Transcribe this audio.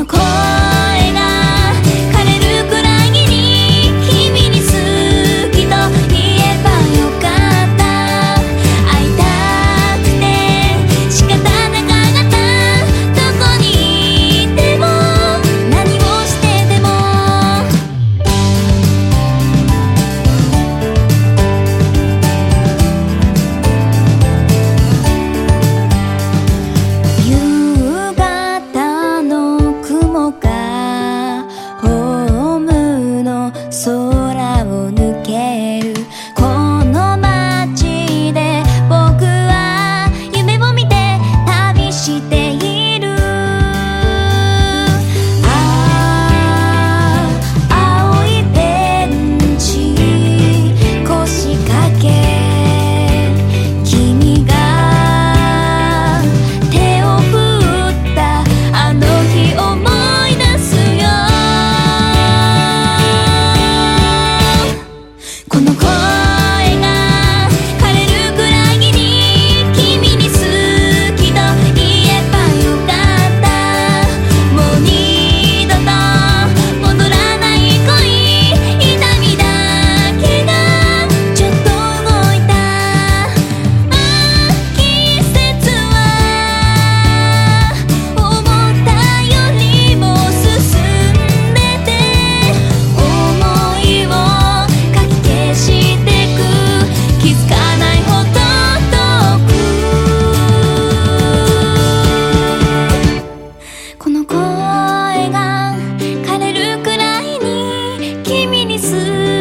么快。そう你味。